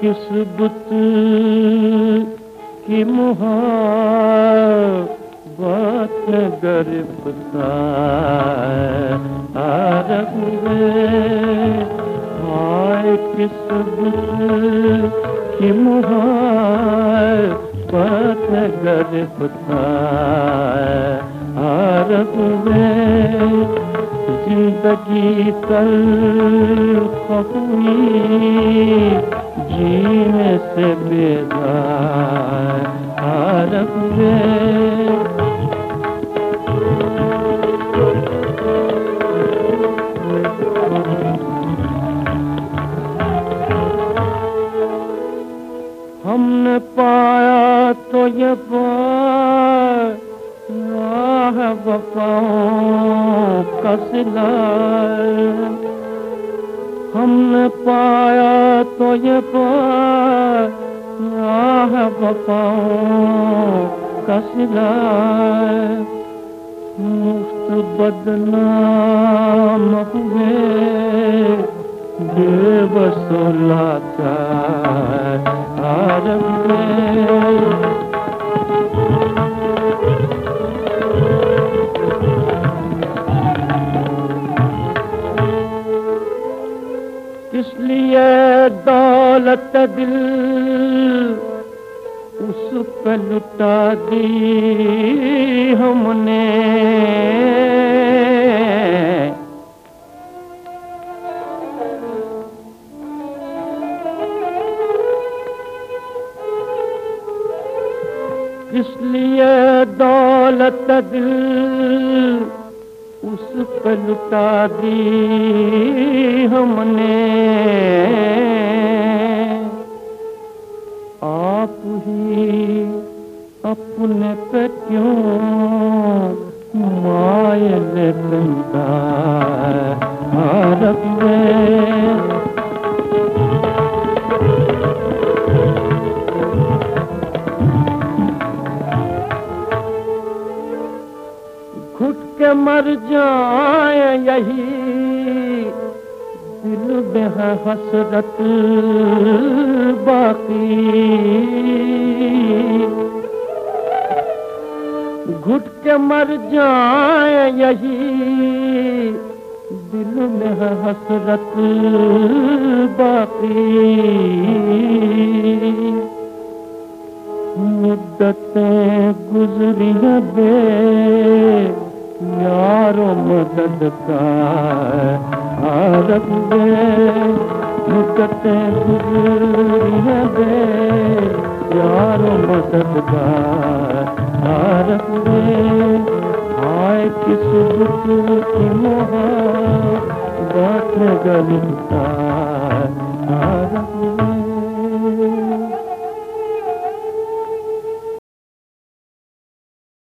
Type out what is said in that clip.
किस बुत की मुहाबत गिरफ़्तार आरब में हाय किस बुत की मुहाबत गिरफ़्तार आरब में ज़िंदगी कल हुई जीने से बेदार हमने पाया तो ये पार राह वफाओं का हमने पाया तो ये पार राह वफाओं का मुफ़्त बदनाम हुए बेबसोलाता आरम इसलिए दौलत दिल उस पर लुटा दी हमने। इसलिए दौलत दिल उस पर दी हमने। आप ही अपने पे क्यों मायल बंदा भारत मर जाए यही। दिल में है हसरत बाकी। घुट के मर जाए यही। दिल में है हसरत बाकी। मुद्दतें गुजरी बे। यारो मदद का आरब में मुकते गुजरी बे यारो मदद का आरब में